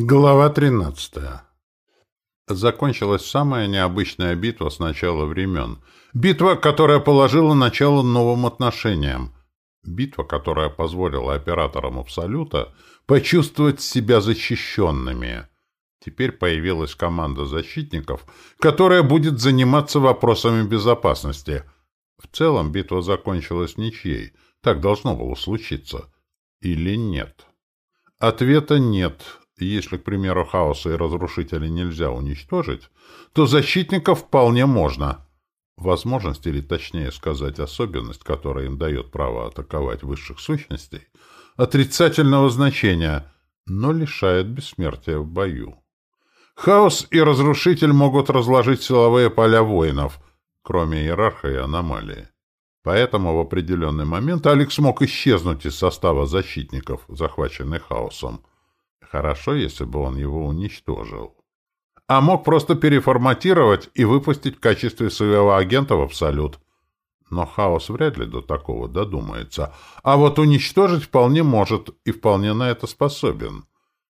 Глава 13. Закончилась самая необычная битва с начала времен. Битва, которая положила начало новым отношениям. Битва, которая позволила операторам Абсолюта почувствовать себя защищенными. Теперь появилась команда защитников, которая будет заниматься вопросами безопасности. В целом битва закончилась ничьей. Так должно было случиться. Или нет? Ответа нет. Если, к примеру, хаоса и разрушителей нельзя уничтожить, то защитников вполне можно. Возможность, или точнее сказать, особенность, которая им дает право атаковать высших сущностей, отрицательного значения, но лишает бессмертия в бою. Хаос и разрушитель могут разложить силовые поля воинов, кроме иерарха и аномалии. Поэтому в определенный момент Алекс мог исчезнуть из состава защитников, захваченных хаосом. Хорошо, если бы он его уничтожил. А мог просто переформатировать и выпустить в качестве своего агента в Абсолют. Но Хаос вряд ли до такого додумается. А вот уничтожить вполне может и вполне на это способен.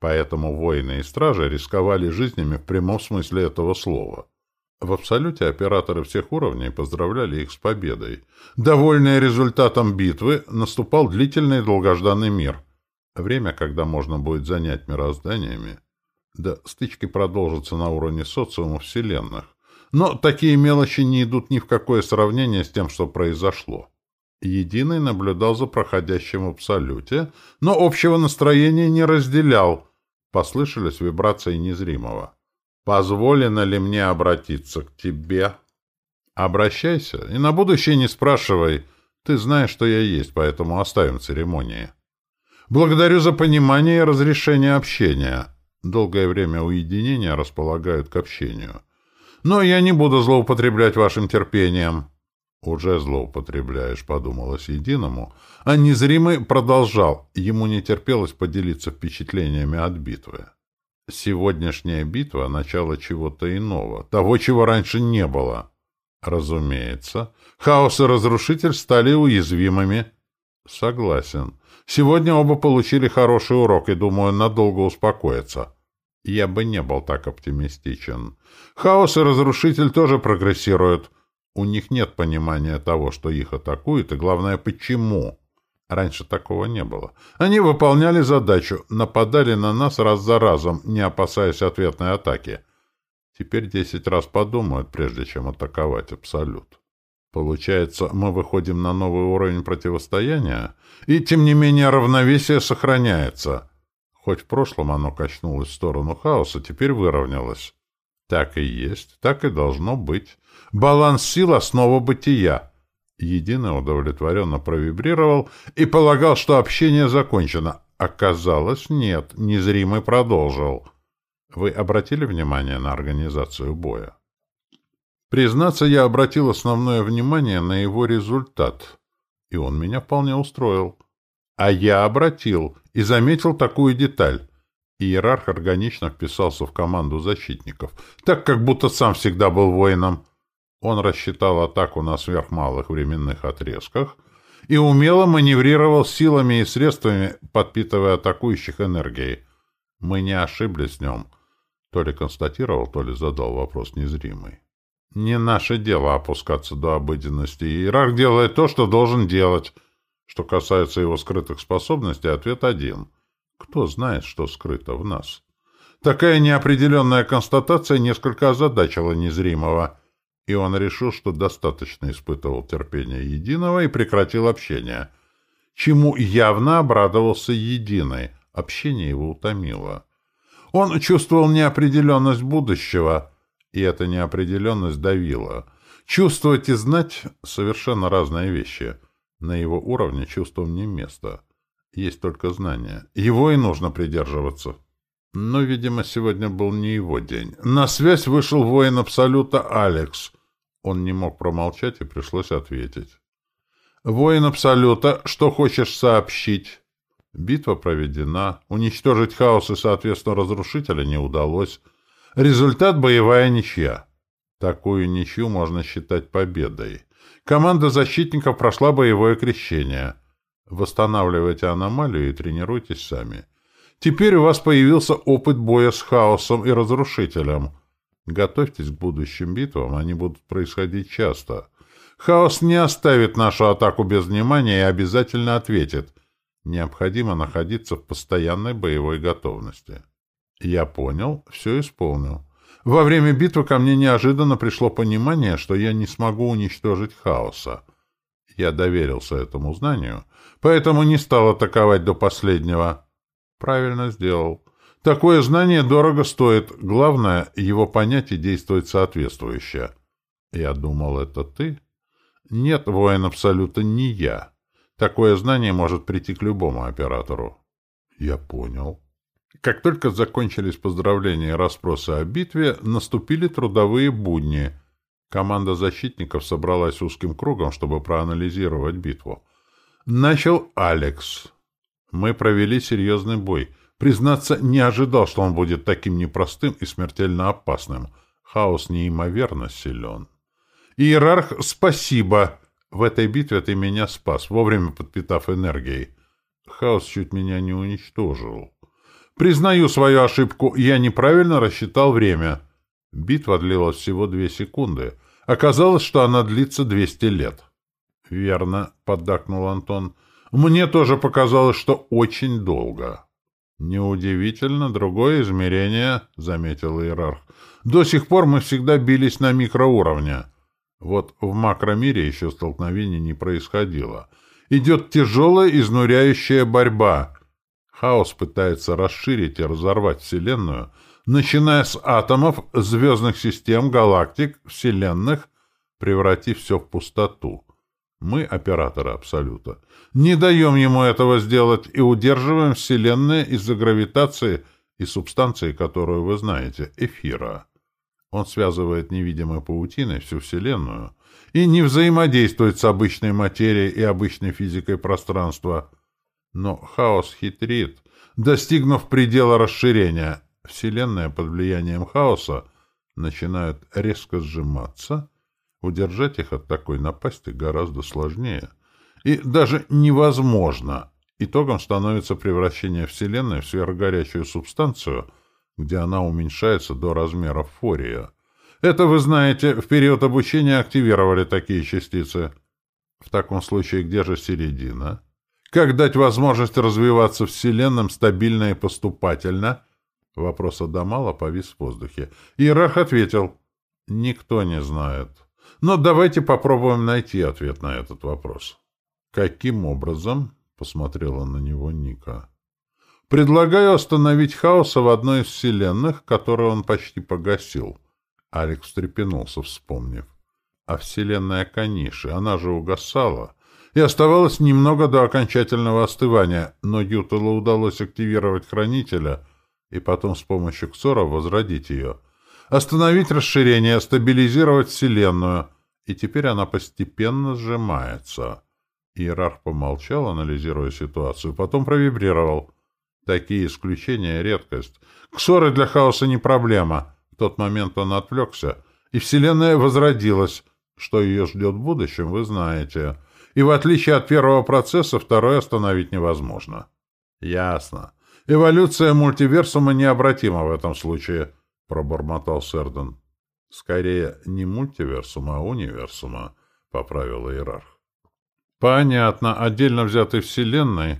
Поэтому воины и стражи рисковали жизнями в прямом смысле этого слова. В Абсолюте операторы всех уровней поздравляли их с победой. Довольные результатом битвы, наступал длительный и долгожданный мир — Время, когда можно будет занять мирозданиями. Да, стычки продолжатся на уровне социума вселенных. Но такие мелочи не идут ни в какое сравнение с тем, что произошло. Единый наблюдал за проходящим в Абсолюте, но общего настроения не разделял. Послышались вибрации незримого. «Позволено ли мне обратиться к тебе?» «Обращайся, и на будущее не спрашивай. Ты знаешь, что я есть, поэтому оставим церемонии». Благодарю за понимание и разрешение общения. Долгое время уединения располагают к общению. Но я не буду злоупотреблять вашим терпением. Уже злоупотребляешь, подумалось единому, а незримый продолжал. Ему не терпелось поделиться впечатлениями от битвы. Сегодняшняя битва — начало чего-то иного, того, чего раньше не было. Разумеется, хаос и разрушитель стали уязвимыми. Согласен. Сегодня оба получили хороший урок и, думаю, надолго успокоятся. Я бы не был так оптимистичен. Хаос и Разрушитель тоже прогрессируют. У них нет понимания того, что их атакуют, и, главное, почему. Раньше такого не было. Они выполняли задачу, нападали на нас раз за разом, не опасаясь ответной атаки. Теперь десять раз подумают, прежде чем атаковать Абсолют. Получается, мы выходим на новый уровень противостояния, и, тем не менее, равновесие сохраняется. Хоть в прошлом оно качнулось в сторону хаоса, теперь выровнялось. Так и есть, так и должно быть. Баланс сил — основа бытия. Единый удовлетворенно провибрировал и полагал, что общение закончено. Оказалось, нет, незримый продолжил. Вы обратили внимание на организацию боя? Признаться, я обратил основное внимание на его результат, и он меня вполне устроил. А я обратил и заметил такую деталь. Иерарх органично вписался в команду защитников, так как будто сам всегда был воином. Он рассчитал атаку на сверхмалых временных отрезках и умело маневрировал силами и средствами, подпитывая атакующих энергией. Мы не ошиблись в нем. То ли констатировал, то ли задал вопрос незримый. Не наше дело опускаться до обыденности. Иерарх делает то, что должен делать. Что касается его скрытых способностей, ответ один. Кто знает, что скрыто в нас? Такая неопределенная констатация несколько озадачила незримого, и он решил, что достаточно испытывал терпение Единого и прекратил общение, чему явно обрадовался Единый. Общение его утомило. Он чувствовал неопределенность будущего — и эта неопределенность давила. Чувствовать и знать — совершенно разные вещи. На его уровне чувствам не место. Есть только знание. Его и нужно придерживаться. Но, видимо, сегодня был не его день. На связь вышел воин Абсолюта Алекс. Он не мог промолчать и пришлось ответить. «Воин Абсолюта, что хочешь сообщить?» Битва проведена. Уничтожить хаос и, соответственно, разрушителя не удалось. Результат — боевая ничья. Такую ничью можно считать победой. Команда защитников прошла боевое крещение. Восстанавливайте аномалию и тренируйтесь сами. Теперь у вас появился опыт боя с хаосом и разрушителем. Готовьтесь к будущим битвам, они будут происходить часто. Хаос не оставит нашу атаку без внимания и обязательно ответит. Необходимо находиться в постоянной боевой готовности. Я понял, все исполнил. Во время битвы ко мне неожиданно пришло понимание, что я не смогу уничтожить хаоса. Я доверился этому знанию, поэтому не стал атаковать до последнего. Правильно сделал. Такое знание дорого стоит. Главное, его понять и действовать соответствующе. Я думал, это ты? Нет, воин Абсолюта, не я. Такое знание может прийти к любому оператору. Я понял. Как только закончились поздравления и расспросы о битве, наступили трудовые будни. Команда защитников собралась узким кругом, чтобы проанализировать битву. Начал Алекс. Мы провели серьезный бой. Признаться, не ожидал, что он будет таким непростым и смертельно опасным. Хаос неимоверно силен. Иерарх, спасибо! В этой битве ты меня спас, вовремя подпитав энергией. Хаос чуть меня не уничтожил. Признаю свою ошибку, я неправильно рассчитал время. Битва длилась всего две секунды. Оказалось, что она длится двести лет. — Верно, — поддакнул Антон. — Мне тоже показалось, что очень долго. — Неудивительно, другое измерение, — заметил иерарх. — До сих пор мы всегда бились на микроуровне. Вот в макромире еще столкновений не происходило. Идет тяжелая, изнуряющая борьба — Хаос пытается расширить и разорвать Вселенную, начиная с атомов, звездных систем, галактик, вселенных, превратив все в пустоту. Мы, операторы Абсолюта, не даем ему этого сделать и удерживаем Вселенную из-за гравитации и субстанции, которую вы знаете, эфира. Он связывает невидимой паутиной всю Вселенную и не взаимодействует с обычной материей и обычной физикой пространства – но хаос хитрит, достигнув предела расширения. Вселенная под влиянием хаоса начинает резко сжиматься. Удержать их от такой напасти гораздо сложнее. И даже невозможно. Итогом становится превращение Вселенной в сверхгорячую субстанцию, где она уменьшается до размеров фория. Это, вы знаете, в период обучения активировали такие частицы. В таком случае где же середина? Как дать возможность развиваться Вселенным стабильно и поступательно? Вопрос Адамала повис в воздухе. Иерарх ответил. Никто не знает. Но давайте попробуем найти ответ на этот вопрос. Каким образом? Посмотрела на него Ника. Предлагаю остановить хаоса в одной из вселенных, которую он почти погасил. Алекс встрепенулся, вспомнив. А вселенная Каниши, она же угасала и оставалось немного до окончательного остывания, но Ютелу удалось активировать хранителя и потом с помощью Ксора возродить ее. Остановить расширение, стабилизировать Вселенную, и теперь она постепенно сжимается. Иерарх помолчал, анализируя ситуацию, потом провибрировал. Такие исключения — редкость. Ксоры для хаоса не проблема. В тот момент он отвлекся, и Вселенная возродилась. Что ее ждет в будущем, вы знаете и в отличие от первого процесса второй остановить невозможно. Ясно. Эволюция мультиверсума необратима в этом случае, пробормотал Сердон. Скорее, не мультиверсума, а универсума, поправил иерарх. Понятно. Отдельно взятой вселенной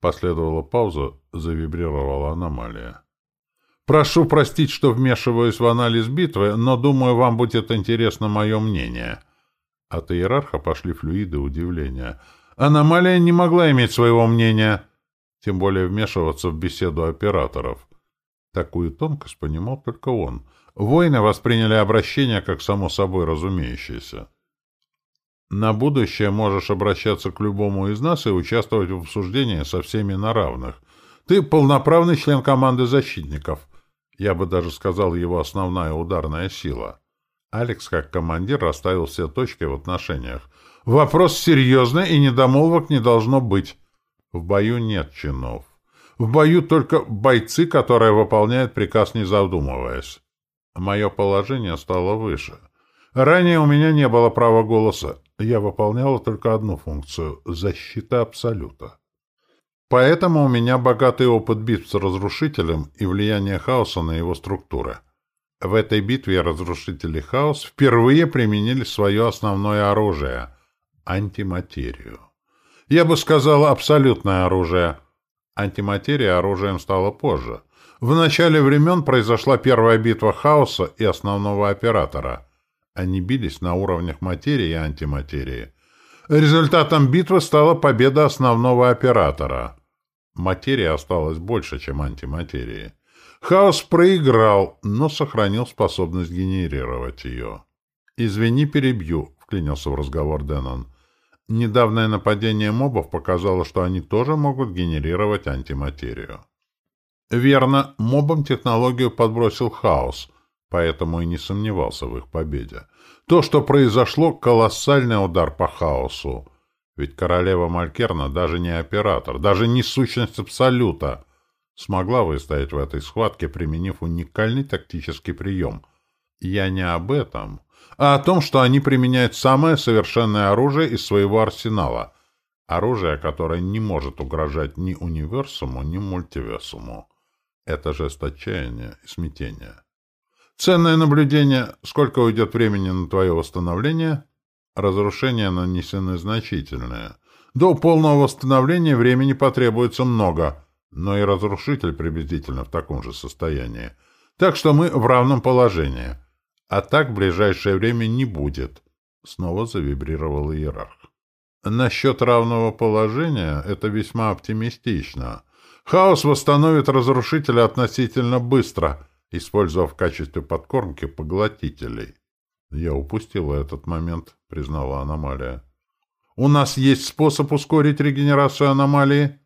последовала пауза, завибрировала аномалия. Прошу простить, что вмешиваюсь в анализ битвы, но думаю, вам будет интересно мое мнение. От иерарха пошли флюиды удивления. Аномалия не могла иметь своего мнения, тем более вмешиваться в беседу операторов. Такую тонкость понимал только он. Воины восприняли обращение как само собой разумеющееся. На будущее можешь обращаться к любому из нас и участвовать в обсуждении со всеми на равных. Ты полноправный член команды защитников. Я бы даже сказал, его основная ударная сила. Алекс, как командир, расставил все точки в отношениях. «Вопрос серьезный, и недомолвок не должно быть. В бою нет чинов. В бою только бойцы, которые выполняют приказ, не задумываясь. Мое положение стало выше. Ранее у меня не было права голоса. Я выполняла только одну функцию — защита Абсолюта. Поэтому у меня богатый опыт битв с разрушителем и влияние хаоса на его структуры. В этой битве разрушители хаос впервые применили свое основное оружие — антиматерию. Я бы сказал, абсолютное оружие. Антиматерия оружием стала позже. В начале времен произошла первая битва хаоса и основного оператора. Они бились на уровнях материи и антиматерии. Результатом битвы стала победа основного оператора. Материя осталась больше, чем антиматерии. Хаос проиграл, но сохранил способность генерировать ее. «Извини, перебью», — вклинился в разговор Деннон. «Недавнее нападение мобов показало, что они тоже могут генерировать антиматерию». Верно, мобам технологию подбросил хаос, поэтому и не сомневался в их победе. То, что произошло, колоссальный удар по хаосу. Ведь королева Малькерна даже не оператор, даже не сущность Абсолюта — смогла выстоять в этой схватке, применив уникальный тактический прием. Я не об этом, а о том, что они применяют самое совершенное оружие из своего арсенала. Оружие, которое не может угрожать ни универсуму, ни мультиверсуму. Это жест отчаяния и смятения. Ценное наблюдение. Сколько уйдет времени на твое восстановление? Разрушения нанесены значительные. До полного восстановления времени потребуется много — но и разрушитель приблизительно в таком же состоянии. Так что мы в равном положении. А так в ближайшее время не будет. Снова завибрировал иерарх. Насчет равного положения это весьма оптимистично. Хаос восстановит разрушителя относительно быстро, используя в качестве подкормки поглотителей. Я упустила этот момент, признала аномалия. У нас есть способ ускорить регенерацию аномалии?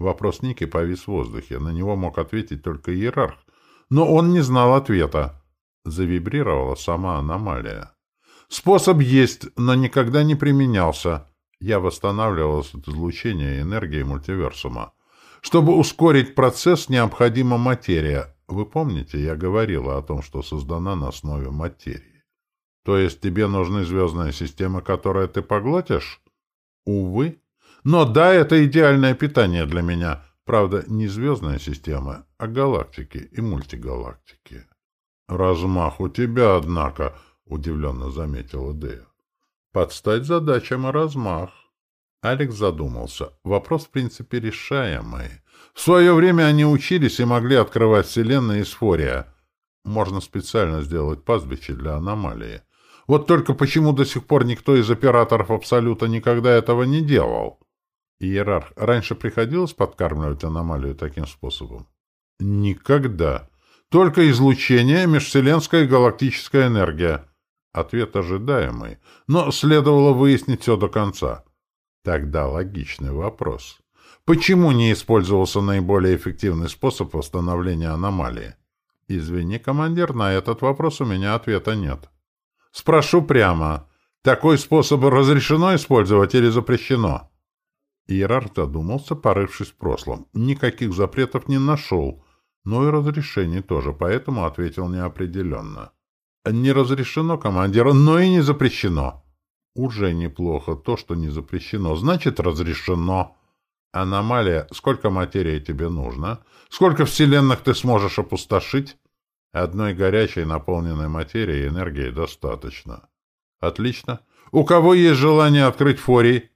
Вопрос Ники повис в воздухе. На него мог ответить только иерарх. Но он не знал ответа. Завибрировала сама аномалия. Способ есть, но никогда не применялся. Я восстанавливалась от излучения энергии мультиверсума. Чтобы ускорить процесс, необходима материя. Вы помните, я говорила о том, что создана на основе материи. То есть тебе нужны звездные системы, которые ты поглотишь? Увы. Но да, это идеальное питание для меня. Правда, не звездная система, а галактики и мультигалактики. «Размах у тебя, однако», — удивленно заметила Дея. «Подстать задачам и размах». Алекс задумался. Вопрос, в принципе, решаемый. В свое время они учились и могли открывать вселенные из фория. Можно специально сделать пастбище для аномалии. Вот только почему до сих пор никто из операторов Абсолюта никогда этого не делал? Иерарх, раньше приходилось подкармливать аномалию таким способом? Никогда. Только излучение, межвселенская и галактическая энергия. Ответ ожидаемый, но следовало выяснить все до конца. Тогда логичный вопрос. Почему не использовался наиболее эффективный способ восстановления аномалии? Извини, командир, на этот вопрос у меня ответа нет. Спрошу прямо. Такой способ разрешено использовать или запрещено? Иерарх задумался, порывшись в прошлом. Никаких запретов не нашел, но и разрешений тоже, поэтому ответил неопределенно. «Не разрешено, командир, но и не запрещено». «Уже неплохо. То, что не запрещено, значит разрешено». «Аномалия. Сколько материи тебе нужно? Сколько вселенных ты сможешь опустошить?» «Одной горячей, наполненной материей энергии достаточно». «Отлично. У кого есть желание открыть форий?»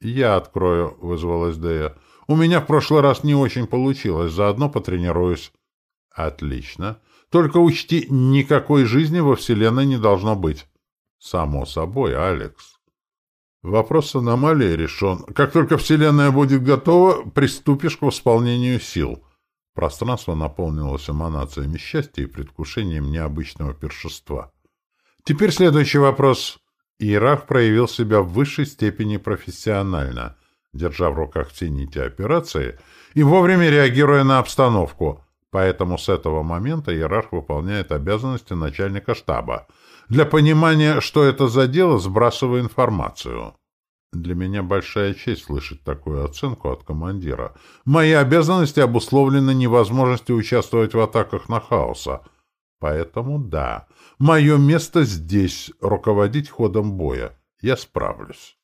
«Я открою», — вызвалась Дея. «У меня в прошлый раз не очень получилось, заодно потренируюсь». «Отлично. Только учти, никакой жизни во Вселенной не должно быть». «Само собой, Алекс». Вопрос с аномалией решен. Как только Вселенная будет готова, приступишь к восполнению сил. Пространство наполнилось эманациями счастья и предвкушением необычного першества. Теперь следующий вопрос. Иерарх проявил себя в высшей степени профессионально, держа в руках все нити операции и вовремя реагируя на обстановку, поэтому с этого момента иерарх выполняет обязанности начальника штаба. Для понимания, что это за дело, сбрасываю информацию. Для меня большая честь слышать такую оценку от командира. Мои обязанности обусловлены невозможностью участвовать в атаках на хаоса. Поэтому да, Мое место здесь — руководить ходом боя. Я справлюсь.